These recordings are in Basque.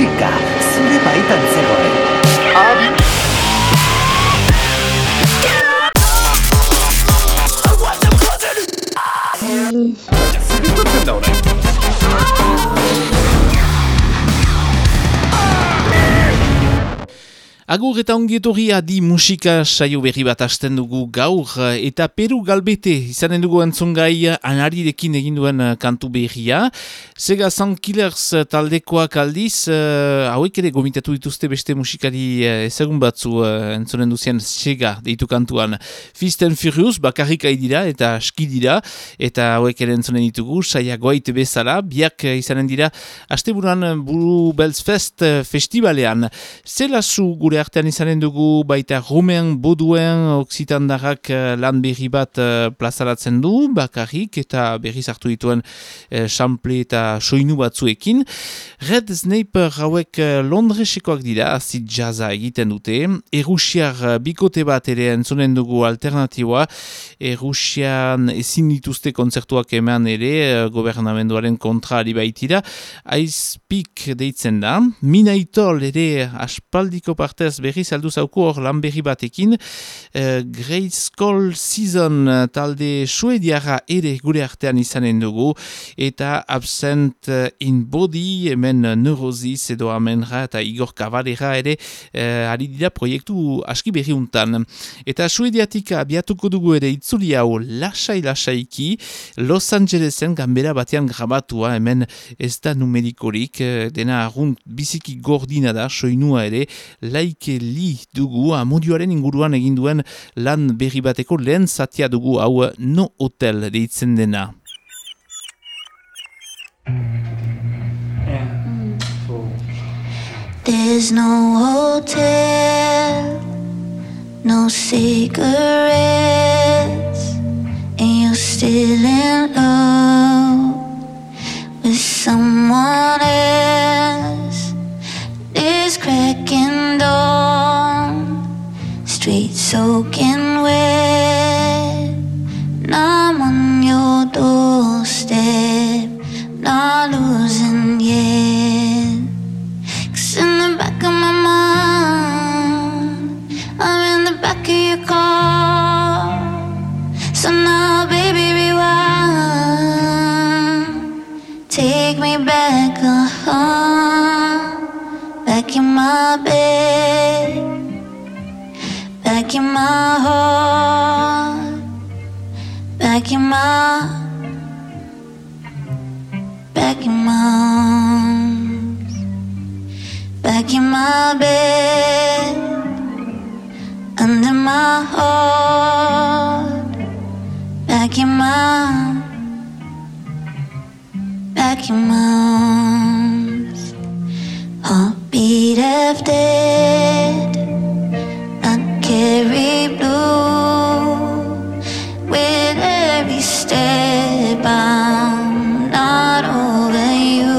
進化すればいたん。ぜあり取ってんだ俺。Agur eta ongietorri adi musika saio berri bat hasten dugu gaur eta Peru galbete izanen dugu entzungai anarirekin egin duen kantu berria. Sega Sun Killers taldekoak aldiz, uh, hauek ere gomitatu dituzte beste musikari ezagun batzu uh, entzunen duzien Sega deitu kantuan. Fist and Furious bakarrik dira eta aski dira eta hauek ere entzunen ditugu, saia goait bezala, biak izanen dira haste buruan Buru Bells Fest festivalean. Zela zu gure artean izanen dugu baita Romean Boduen Oksitandarrak uh, lan berri bat uh, plazaratzen du, bakarrik eta berri zartu dituen uh, eta soinu batzuekin. Red Sniper hauek uh, Londresekoak dira, azit jaza egiten dute. Erusiar bikote bat ere entzunen dugu alternatiboa. Erusian ezin dituzte kontzertuak eman ere, gobernamenduaren kontra ali baitira. Aizpik deitzen da. Minaitol ere aspaldiko parte berriz berriz aldu zauku hor lan berri batekin. Uh, Great Season eh, talde suediara ere gure artean izanen dugu. Eta Absent eh, in Body, hemen Neurosis edo Amenra eta Igor Kavalera ere uh, ari dira proiektu aski berri untan. Eta suediatik abiatuko dugu ere itzuli hau lasai-lasaiki Los Angelesen gambera batean grabatua hemen ez da numerikorik dena arrunt biziki gordina da soinua ere laik Mike Li dugu amodioaren inguruan egin duen lan berri bateko lehen zatia dugu hau no hotel deitzen dena. There's no hotel, no cigarettes, and you're still in love with someone else. This cracking street soaking wet. And I'm on your doorstep, not losing yet. Cause in the back of my mind, I'm in the back of your car. So now, baby, rewind. Take me back, uh huh. Back in my bed back in my heart, back in my, back in my arms, back in my bed, under my heart, back in my, back in my arms, heartbeat of death carry blue with every step I'm not over you.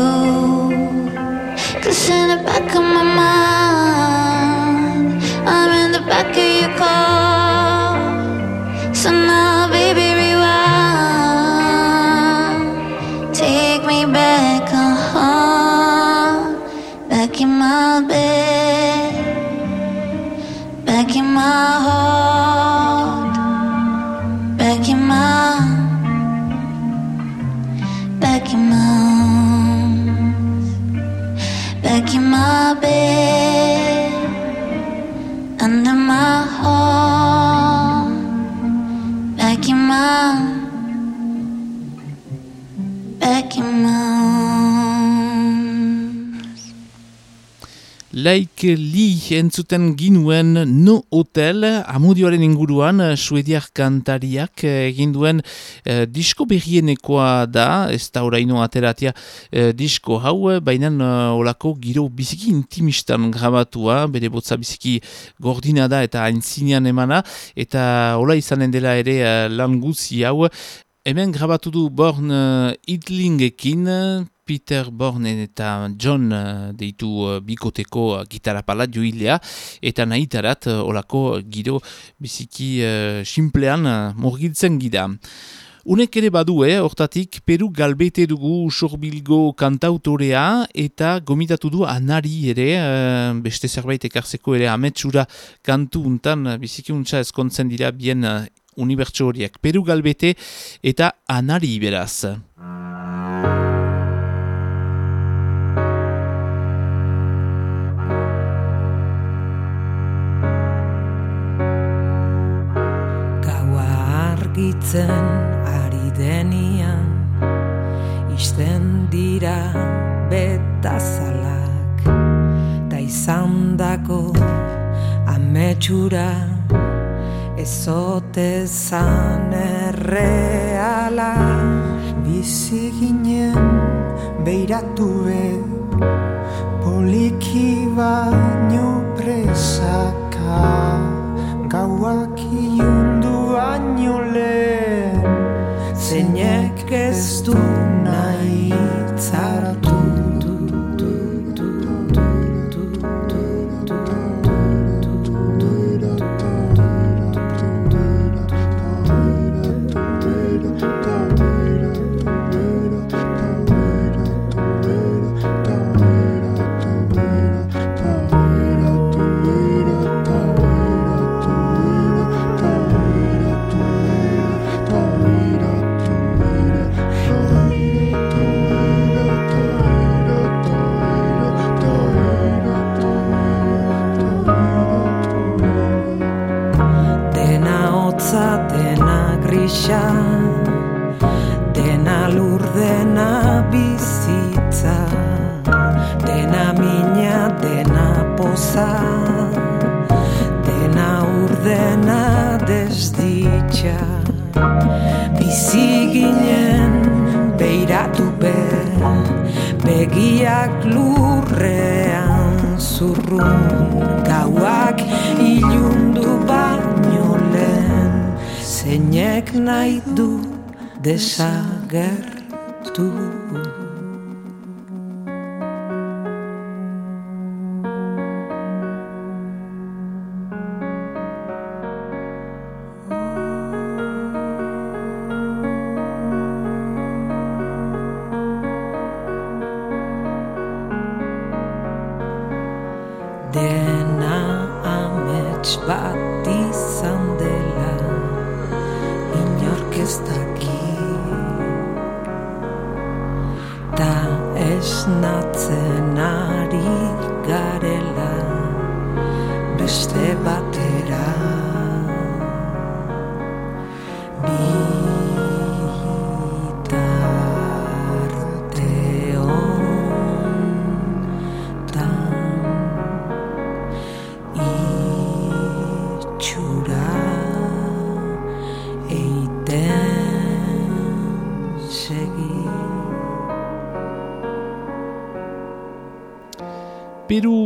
Cause in the back of my mind I'm in the back of your car. So now baby rewind. Take me back, uh-huh. Back in my bed my heart, Laik li entzuten ginuen no hotel amudioaren inguruan eh, suediak kantariak eh, egin duen eh, disko berrienekoa da, ez da oraino ateratia eh, disko hau, baina eh, olako giro biziki intimistan grabatua, bere botza biziki gordina da eta aintzinean emana, eta hola izanen dela ere eh, lan guzi hau, Hemen grabatu du Born uh, Itlingekin, Peter Bornen eta John uh, deitu uh, bikoteko uh, gitara pala joilea, eta nahitarat olako gido biziki uh, simplean morgiltzen gida. Unek ere badu, eh, hortatik, Peru galbete dugu sorbilgo kantautorea eta gomitatu du anari ere, uh, beste zerbait ekarzeko ere ametsura kantu untan, biziki untsa ezkontzen dira bien unibertso horiek. Peru galbete eta anari beraz. Argitzen denian Isten dira betazalak Ta izan dako ametsura. Ezote erreala Bizi ginen beiratu be. Poliki baino presaka Gauak iundu baino lehen zeinek ez du nahi zaratu zurrun gauak ilundu baino lehen zeinek nahi du desagertu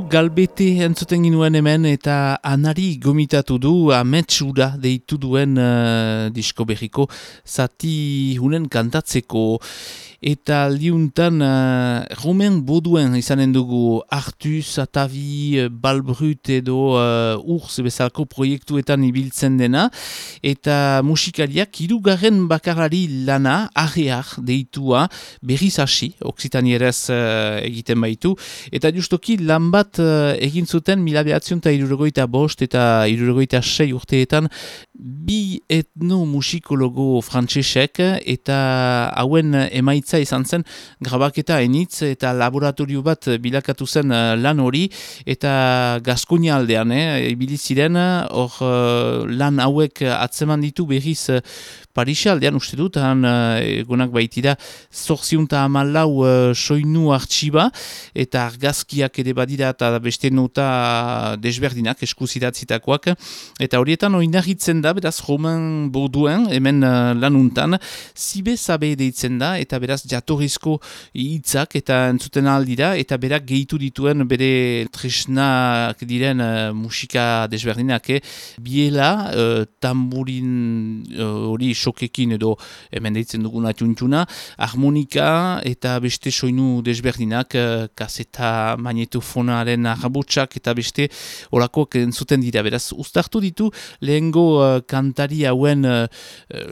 galbete entzuten ginuen hemen eta anari gomitatu du ametsura deitu duen uh, disko berriko zati hunen kantatzeko eta liuntan uh, rumen boduen izanen dugu Artus, Atavi, Balbrut edo uh, Urs bezalko proiektuetan ibiltzen dena. Eta musikariak irugarren bakarari lana arrear deitua berriz hasi, oksitanieraz uh, egiten baitu. Eta justoki lan bat uh, egin zuten mila behatzion eta irurogoita bost eta irurogoita sei urteetan bi etno musikologo frantsesek eta hauen emaitza izan zen grabaketa enitz eta laboratorio bat bilakatu zen eh, lan hori eta Gaskonia aldean, eh, ziren. Hor uh, lan hauek atzeman ditu berriz uh, Parisa aldean uste dut, han egunak baitira zorziunta amalau soinu artxiba eta argazkiak ere badira eta beste nota desberdinak eskuzidatzitakoak eta horietan oinarritzen da, beraz roman borduen, hemen uh, lanuntan, zibe zabe deitzen da eta beraz jatorrizko hitzak eta entzuten aldira eta berak gehitu dituen bere tresnak diren uh, musika desberdinak eh? biela uh, tamburin uh, hori sokekin edo hemen deitzen duguna txuntxuna harmonika eta beste soinu desberdinak uh, kaseta magnetofonaren arrabotsak eta beste orakoak entzuten dira beraz ustartu ditu lehengo uh, uh, kantari hauen uh,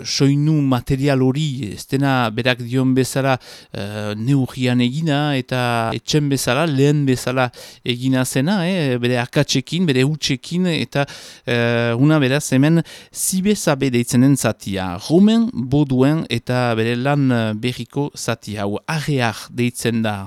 soinu material hori, ez dena berak dion bezala uh, neurrian egina eta etxen bezala, lehen bezala egina zena, eh? bere akatsekin, bere utxekin eta uh, una beraz hemen zibezabe deitzenen zatia. Romen boduen eta bere lan berriko zati hau, arrear deitzen da.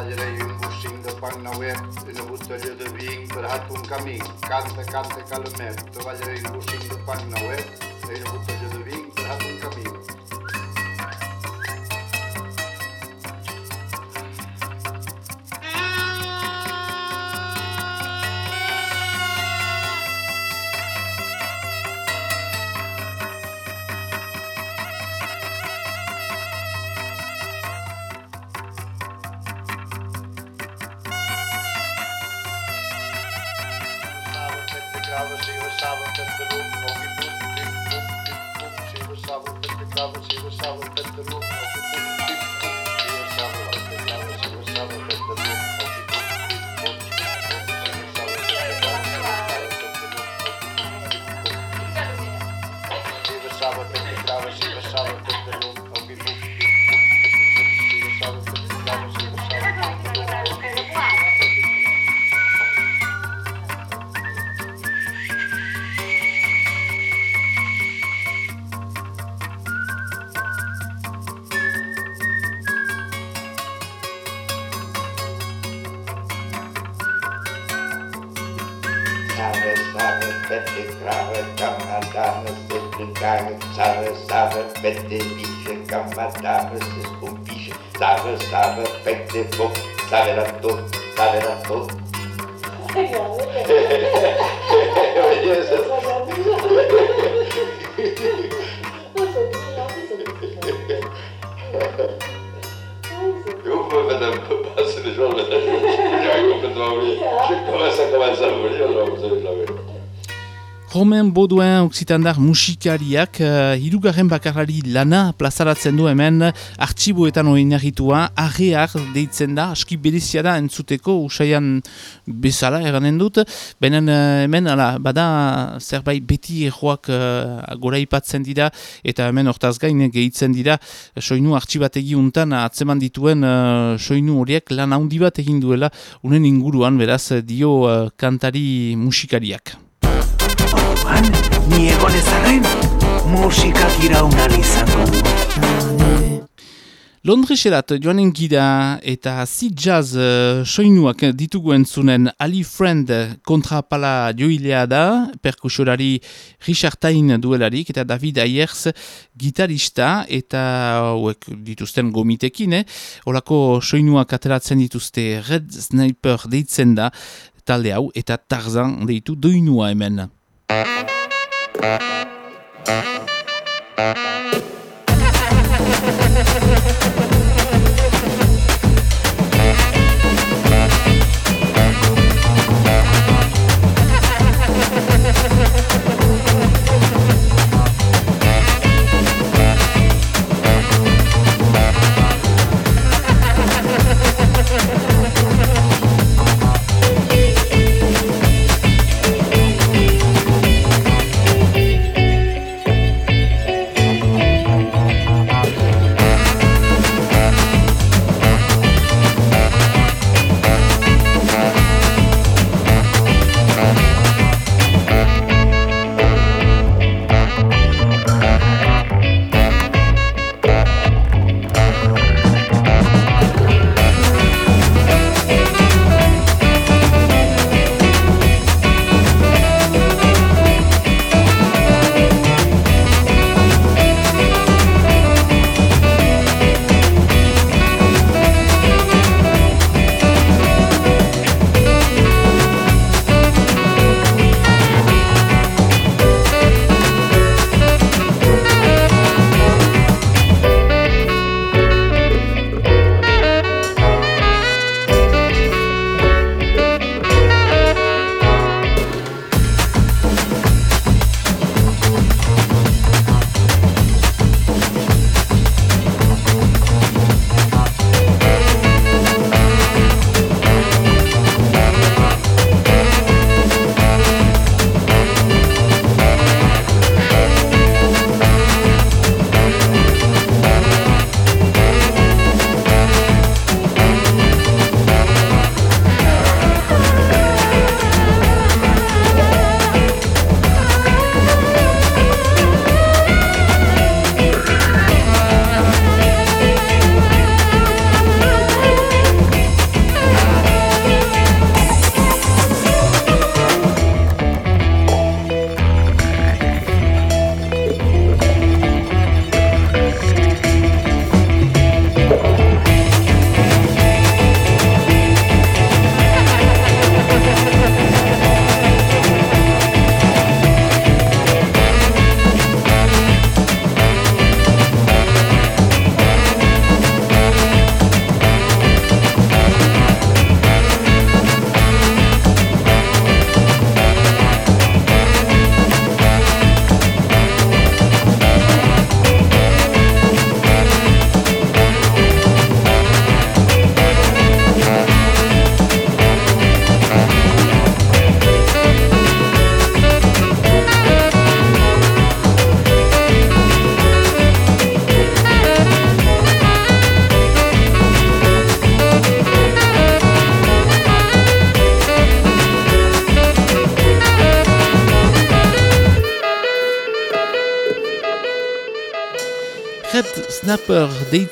batalla i un mossín de pan nouet i una botella de vi, parat un camí, canta, canta, calamet, treballaré i un mossín de pan nauet, pertenește camadară să scumpișe, țară, țară, pe de foc, țară la tot, țară pe. Romen Boduen Oksitandar musikariak uh, hirugarren bakarrari lana plazaratzen du hemen artxiboetan oinarritua arrear deitzen da, aski berezia da entzuteko usaian bezala eranen dut, benen uh, hemen ala, bada zerbait beti erroak uh, gora ipatzen dira eta hemen hortaz gain gehitzen dira soinu artxibategi untan atzeman dituen uh, soinu horiek lan handi bat egin duela unen inguruan beraz dio uh, kantari musikariak. Orduan, ni egon ezarren, musikak iraunal izango du. Londreserat joanen gira eta zi jazz uh, soinuak ditugu entzunen Ali Friend kontrapala joilea da, perkusorari Richard Tain duelarik eta David Ayers gitarista eta hauek dituzten gomitekin, eh? Olako soinuak ateratzen dituzte Red Sniper deitzen da talde hau eta Tarzan deitu doinua hemen. Thank you.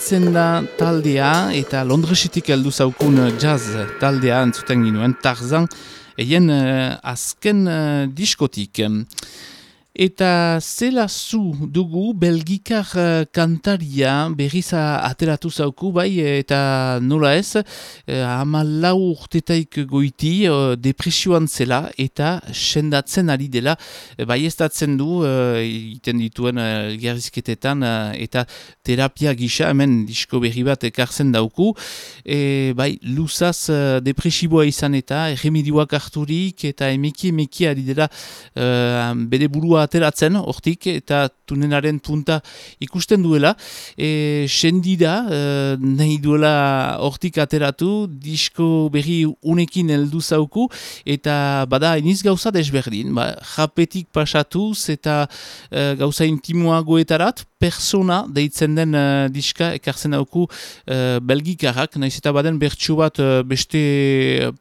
Deitzen da taldea eta Londresetik heldu zaukun jazz taldea entzuten ginuen Tarzan eien uh, azken uh, diskotik. Eta zela zu dugu belgikar uh, kantaria berriz ateratu zauku bai eta nola ez uh, ama lau urtetaik goiti uh, depresioan zela eta sendatzen ari dela. Bai ez du uh, iten dituen uh, gerrizketetan eta terapia gisa hemen disko berri bat ekartzen dauku. E, bai luzaz uh, depresiboa izan eta remedioak harturik eta emeki emeki ari dela uh, bere burua ateratzen hortik eta tunenaren punta ikusten duela. E, sendida e, nahi duela hortik ateratu disko berri unekin heldu zauku eta bada iniz gauza desberdin. Ba, japetik pasatuz eta e, gauza intimoa goetarat persona deitzen den uh, diska ekartzen dauku uh, belgikarak, nahiz eta baden bertsu bat uh, beste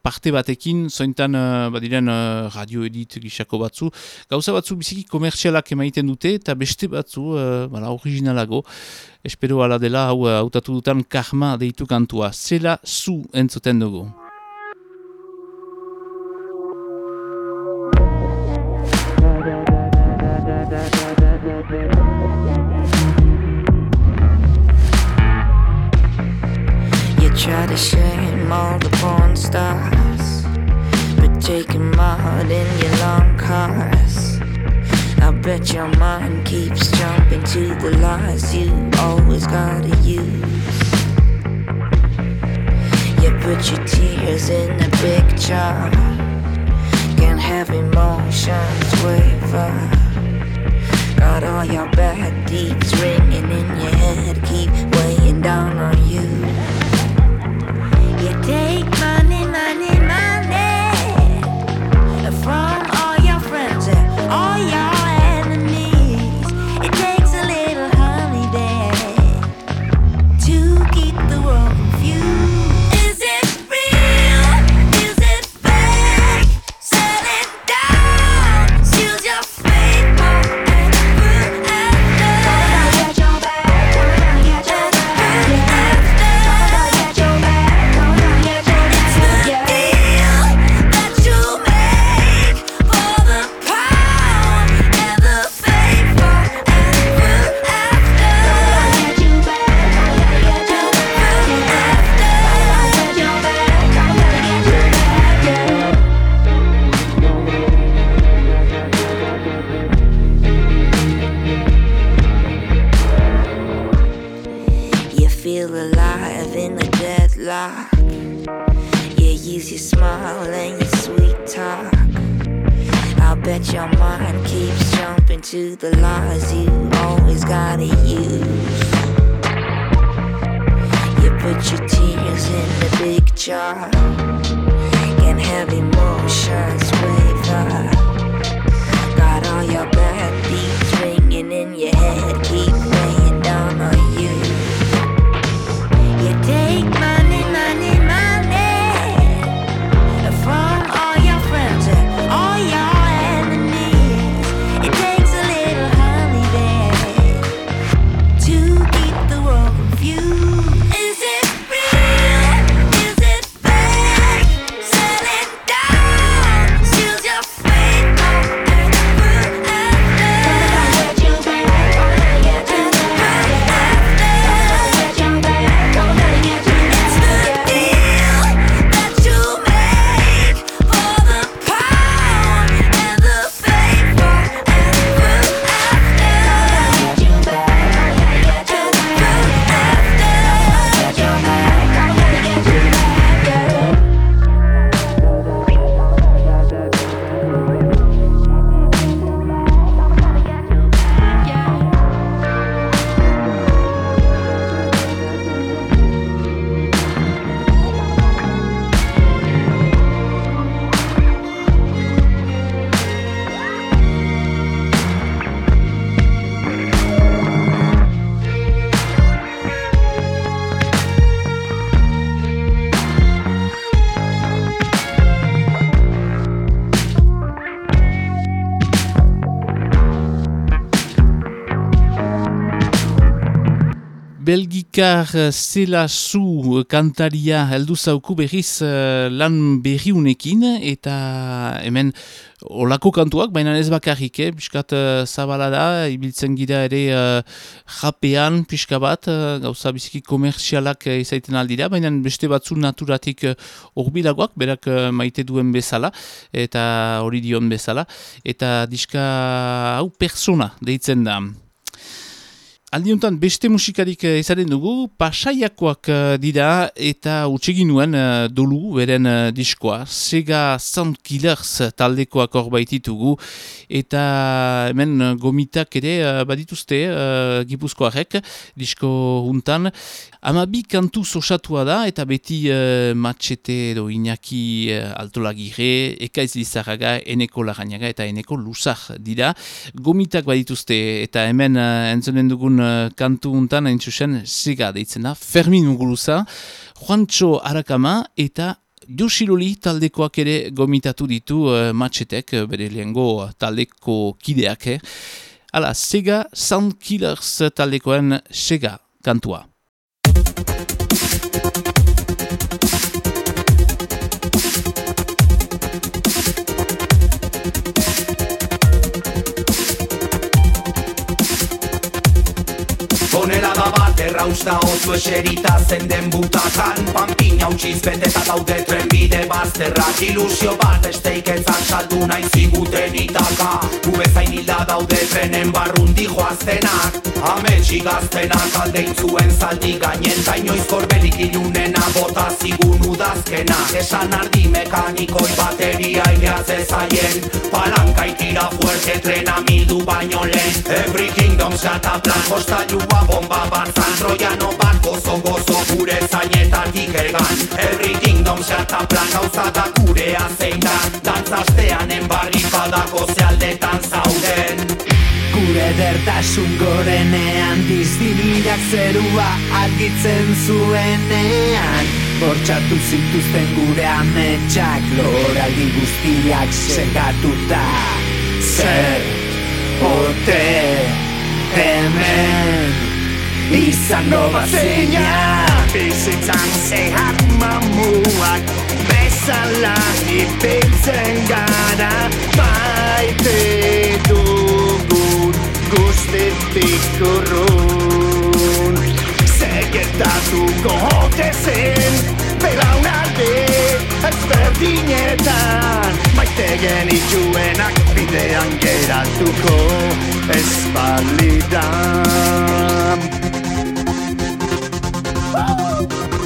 parte batekin, zointan uh, badiren uh, radio edit gisako batzu, gauza batzu biziki komertsialak emaiten dute eta beste batzu uh, bala, originalago, espero ala dela hau hautatu dutan karma deitu kantua, zela zu entzuten dugu. Try to shame all the porn stars, but taking mud in your long cars. I bet your mind keeps jumping to the lies you always gotta use. You put your tears in a big jar, can't have emotions waver. Got all your bad deeds ringing in your head, keep weighing down on you. You take money, money, money the lies you always gotta use. You put your tears in the big jar. Belgikar eh, zela zu kantaria heldu zauku berriz uh, lan berriunekin eta hemen olako kantuak, baina ez bakarrik, eh? piskat uh, zabala da, ibiltzen gira ere uh, japean pixka bat, uh, gauza biziki komerzialak uh, izaiten aldira, baina beste batzu naturatik horbilagoak, uh, berak uh, maite duen bezala, eta hori dion bezala, eta diska hau persona deitzen da. Aldiuntan beste musikarik uh, izaren dugu, pasaiakoak uh, dira eta utsegin nuen uh, dolu beren uh, diskoa. Sega Sound Killers taldekoak hor baititugu eta hemen gomitak ere uh, badituzte uh, gipuzkoarek disko huntan. Ama bi kantu sosatua da eta beti uh, matxete edo inaki uh, altolagire, ekaiz lizarraga, eneko laganaga eta eneko lusar dira. Gomitak badituzte eta hemen uh, entzonen dugun uh, kantu untan hain txusen ziga deitzen da. Fermin Muguruza, Juancho Arakama eta Josiloli taldekoak ere gomitatu ditu uh, matxetek, bere lehengo taldeko kideak. Eh? Hala, Sega Sound Killers taldekoen Sega kantua. Errausta oso eserita zen den butakan. Pampina utxiz beteta daude trenbide bazterrak. Ilusio bat esteiketzan saldu nahi ziguten itaka. Gubezain hilda daude trenen barrundi joaztenak. Ametsi gaztenak aldein zuen zaldi gainen. Ta inoiz korbelik ilunena bota zigun udazkena Esan ardi mekanikoi bateria ileaz ezaien Palanka itira fuerte trena mildu baino lehen. Every kingdom zata plan Kostalua bomba batzan Troiano bat gozo gozo gure zainetatik egan. Every kingdom zata plan Gauza da gurea zein da. Dantzastean enbarri badako zealdetan zauden. Gure dertasun gorenean Dizdirak zerua argitzen zuenean. Bortxatu zituzten gure ametsak Loraldi guztiak segatuta Zer ote hemen Izango bazeina Bizitzan zehar mamuak Bezala ipintzen gara Maite dugun guztetik urrun Zegetatuko hote zen Belaunalde ezberdinetan Maite genituenak bidean geratuko ez balidan Gure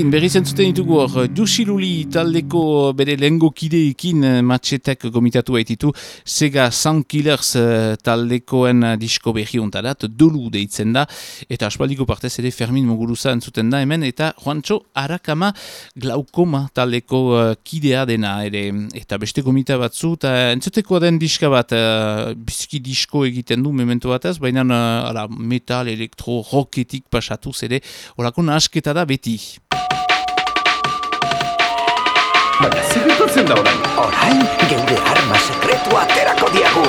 Plazerrekin berriz entzuten ditugu hor Dusiluli taldeko bere lehengo kideekin eh, matxetek gomitatu baititu Sega Sound Killers eh, taldekoen disko berri ontarat dolu deitzen da eta aspaldiko partez ere Fermin Muguruza entzuten da hemen eta Juancho Arakama glaukoma taldeko kidea dena ere. Eta beste gomita batzu eta entzuteko den diska bat bizki disko egiten du memento batez baina ala, metal, elektro, rocketik pasatuz ere horako nasketa da beti Baina, zer gertatzen da orain? Orain, geure arma sekretua aterako diagu.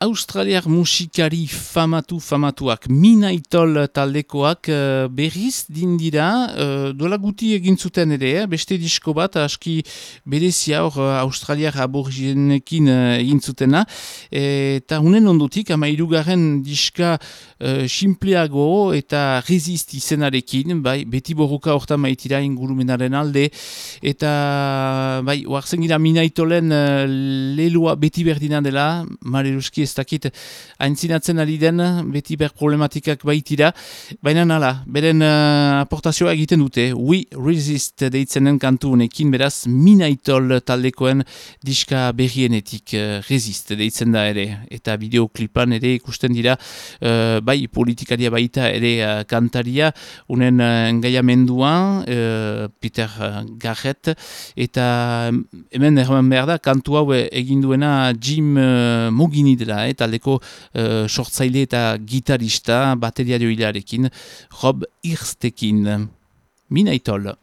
Australiar musikari famatu famatuak Minaitol taldekoak uh, berriz dindira uh, dola guti egin zuten ere, eh? beste disko bat aski berezia hor uh, Australiar aborigenekin uh, egin zutena eta unen ondotik ama irugarren diska uh, simpleago eta resist izenarekin bai, beti borroka horta maitira ingurumenaren alde eta bai, oartzen gira Minaitolen uh, leloa beti berdina dela Mareruski ez dakit haintzinatzen ari den, beti ber problematikak baitira, baina nala, beren uh, aportazioa egiten dute, We Resist deitzenen kantu honekin, beraz, Minaitol taldekoen diska berrienetik uh, Resist deitzen da ere, eta bideoklipan ere ikusten dira, uh, bai politikaria baita ere uh, kantaria, unen uh, engaiamendua, uh, Peter Garrett, eta hemen erman behar da, kantu hau egin duena Jim uh, Mogini dela, eh, taldeko uh, sortzaile eta gitarista bateriario hilarekin, Rob Irstekin. Minaitol.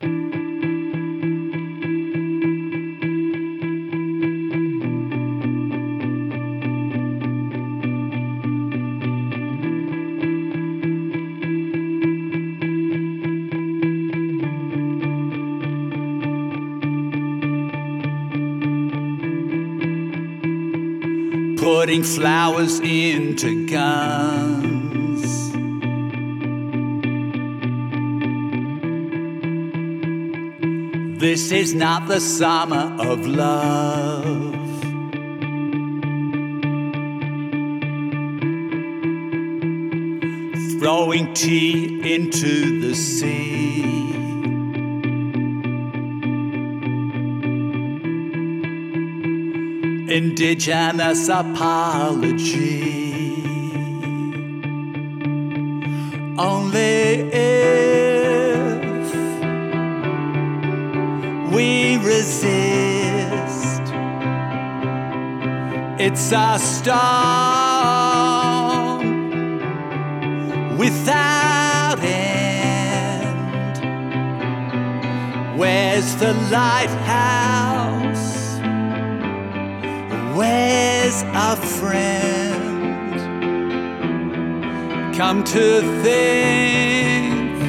Putting flowers into guns. This is not the summer of love. Throwing tea into the sea. Indigenous apology. Only if we resist, it's a storm without end. Where's the lighthouse? Where's a friend? Come to think,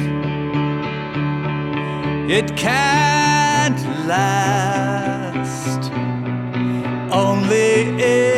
it can't last. Only if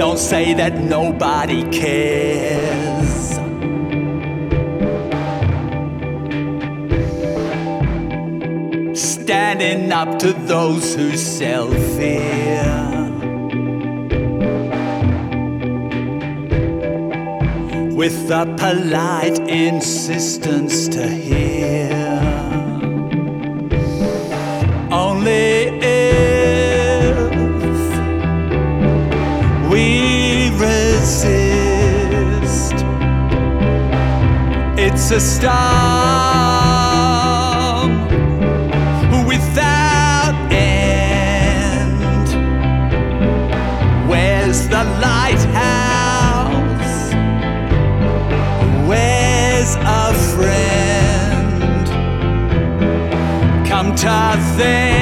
don't say that nobody cares. Standing up to those who sell fear. With a polite insistence to hear. Storm without end. Where's the lighthouse? Where's a friend? Come to think,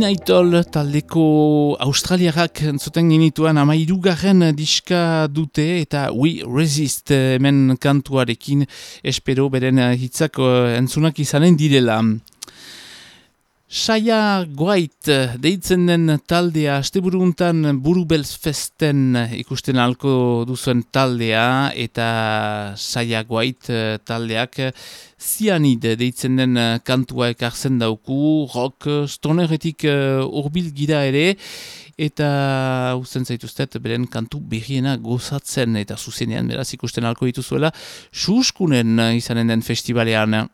Minaitol taldeko australiarrak entzuten genituen amairugarren diska dute eta We Resist hemen kantuarekin espero beren hitzak eh, entzunak izanen direla. Saia Goait deitzen den taldea asteburuntan Burubels Festen ikusten alko duzuen taldea eta Saia Goait taldeak Zianid deitzen den kantua ekartzen dauku, rock stoneretik urbil gira ere eta usten zaituztet beren kantu berriena gozatzen eta zuzenean beraz ikusten alko dituzuela suskunen izanen den festivalean.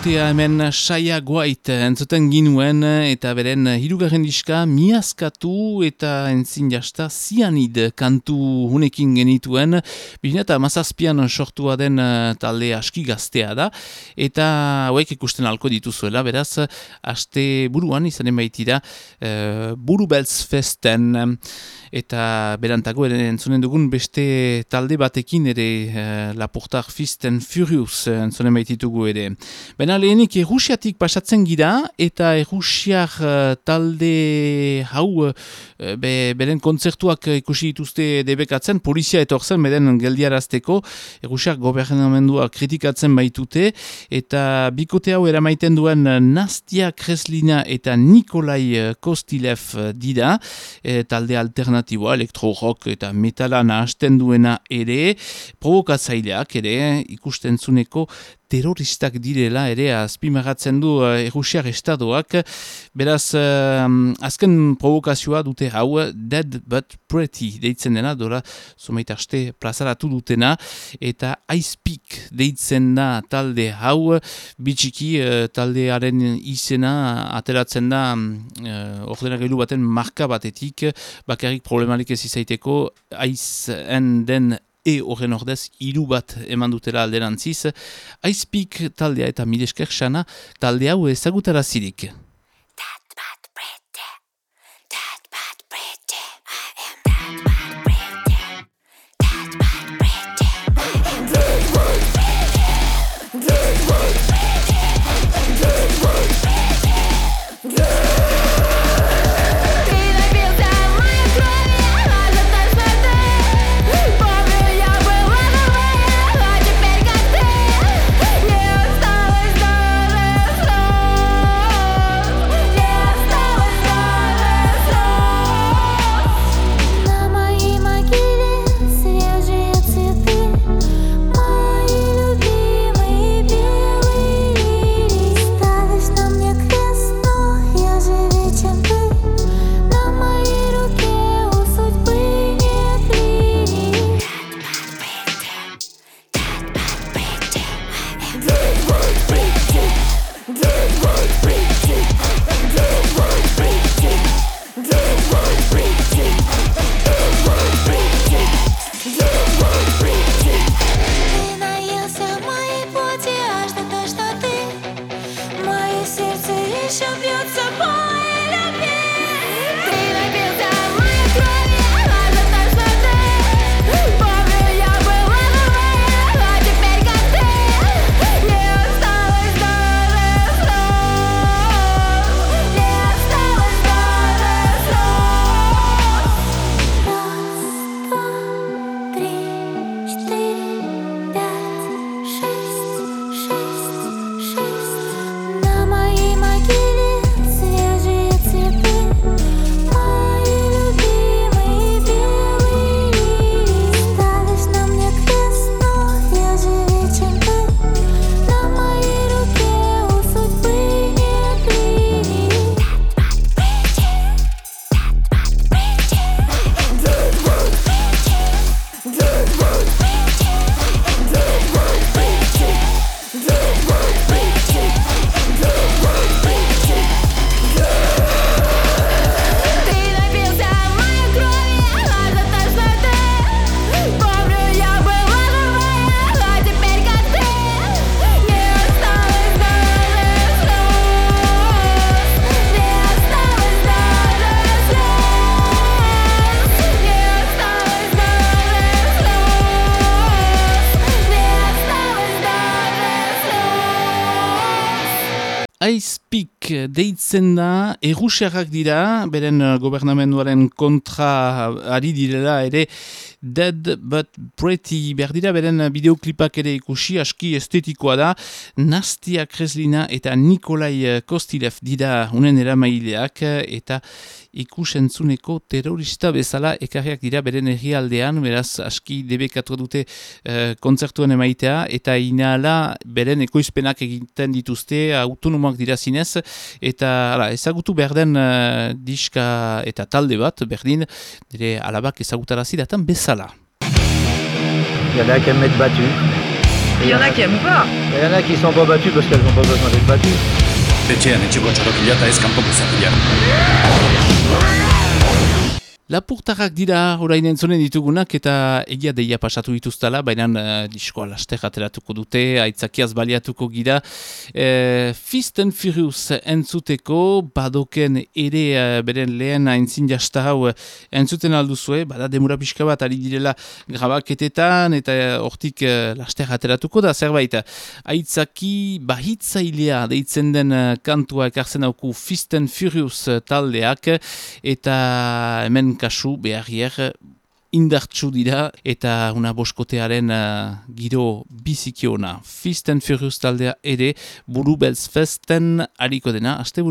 Laukotea hemen saia guait entzuten ginuen eta beren hirugarren diska miazkatu eta entzin jasta zianid kantu hunekin genituen. Bine eta mazazpian sortua den eh, talde aski gaztea da. Eta hauek ikusten alko dituzuela beraz aste buruan izanen baitira uh, buru beltz festen eta berantago ere entzunen dugun beste talde batekin ere uh, Laportar Fist and Furious entzunen baititugu ere. Bena lehenik errusiatik pasatzen gira eta errusiak uh, talde hau be, beren kontzertuak ikusi dituzte debekatzen, polizia etorzen beren geldiarazteko, errusiak gobernamendua kritikatzen baitute eta bikote hau eramaiten duen Nastia Kreslina eta Nikolai Kostilev dira, e, talde alternatiboa alternatiboa, elektro-rock eta metala nahasten duena ere, provokatzaileak ere, ikusten zuneko terroristak direla ere azpimagatzen du uh, Errusiar estadoak. Beraz, uh, azken provokazioa dute hau, dead but pretty deitzen dena, dola somaitaste plazaratu dutena, eta ice peak deitzen da talde hau, bitxiki uh, taldearen izena ateratzen da uh, ordenagailu baten marka batetik, bakarrik problemalik ez izaiteko, ice and den e horren ordez hiru bat eman dutela alderantziz, aizpik taldea eta milesker xana talde hau ezagutara zirik. deitzen da, errusiarrak dira, beren uh, gobernamenduaren kontra ari direla ere, Dead but Pretty behar dira beren bideoklipak ere ikusi aski estetikoa da. Nastia Kreslina eta Nikolai Kostilev dira unen eramaileak eta ikusentzuneko terrorista bezala ekarriak dira beren herrialdean. Beraz aski debekatu dute uh, kontzertuen emaitea eta inala beren ekoizpenak egiten dituzte autonomoak dira zinez. Eta ala, ezagutu behar den uh, diska eta talde bat berdin dire alabak ezagutara zidatan bezala Il y en a qui aiment être battus. Il y en a qui aiment pas. Il y en a qui sont pas battues parce qu'elles n'ont pas besoin d'être battues. Lapurtarrak dira orain entzonen ditugunak eta egia deia pasatu dituztala, baina uh, diskoa laste jateratuko dute, aitzakiaz baliatuko gira. Uh, Fist and Furious entzuteko, badoken ere uh, beren lehen aintzin jasta hau entzuten alduzue, bada demura pixka bat ari direla grabaketetan eta hortik uh, laste jateratuko da zerbait. Aitzaki bahitzailea deitzen den kantua ekartzen dauku Fist and Furious taldeak eta hemen kasu beharrier indartsu dira eta una boskotearen uh, giro bizikiona. Fist and Furious taldea ere buru belz festen hariko dena, aste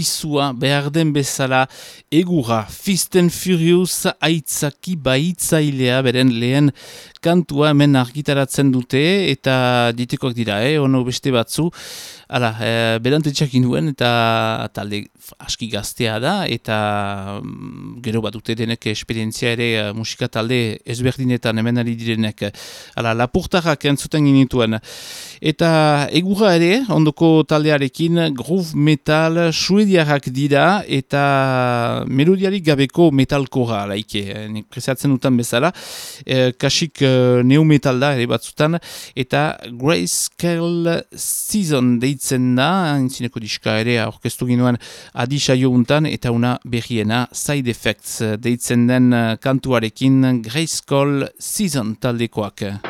pisua behar den bezala egura Fist and Furious aitzaki baitzailea beren lehen kantua hemen argitaratzen dute eta ditekoak dira, eh? ono beste batzu Hala, e, berantetxak induen eta talde aski gaztea da eta mm, gero bat dute denek esperientzia ere uh, musika talde ezberdinetan hemen ari direnek. Hala, lapurtarrak entzuten ginituen. Eta egura ere, ondoko taldearekin groove metal suediarrak dira eta melodiarik gabeko metalkora laike. Nik presatzen dutan bezala, e, kasik uh, neometal da ere batzutan eta Grayscale Season deitzen da, entzineko diska ere aurkeztu ginoen adisaio untan, eta una berriena Side Effects deitzen den kantuarekin Grayskull Season taldekoak.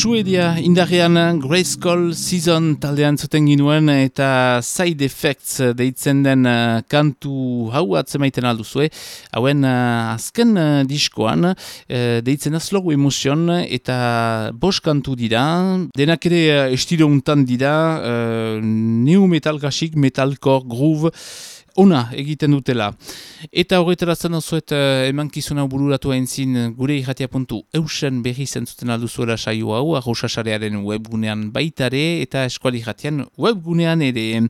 Suedia indarrean Grayskull Season taldean zuten ginuen eta Side Effects deitzen den uh, kantu hau atzemaiten alduzue. Hauen uh, azken uh, diskoan uh, deitzen da Slow Emotion eta bos kantu dira. Denak ere uh, estilo untan dira, uh, new metal gasik, metalcore, groove, ona egiten dutela. Eta horretara zen osuet uh, emankizuna bururatu zin gure irratia puntu eusen berri zentzuten alduzuela saio hau, arrosasarearen webgunean baitare eta eskuali irratian webgunean ere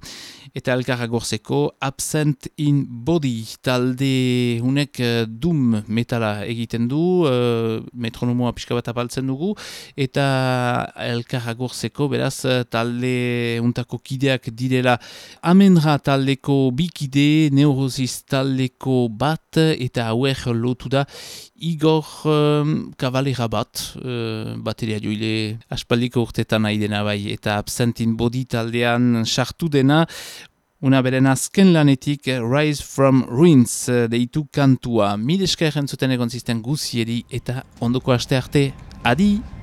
eta elkarra gorzeko Absent in Body talde hunek uh, dum metala egiten du, metronomoa pixka bat apaltzen dugu, eta elkarra gorzeko beraz talde untako kideak direla amenra taldeko bikide, neuroziz taldeko bat, eta hauek lotu da Igor um, kavalera bat, uh, bateria joile aspaldiko urtetan nahi dena bai, eta absentin body taldean sartu dena, una beren azken lanetik Rise from Ruins uh, deitu kantua. Mil esker entzuten egon zisten guzieri eta ondoko aste arte, adi!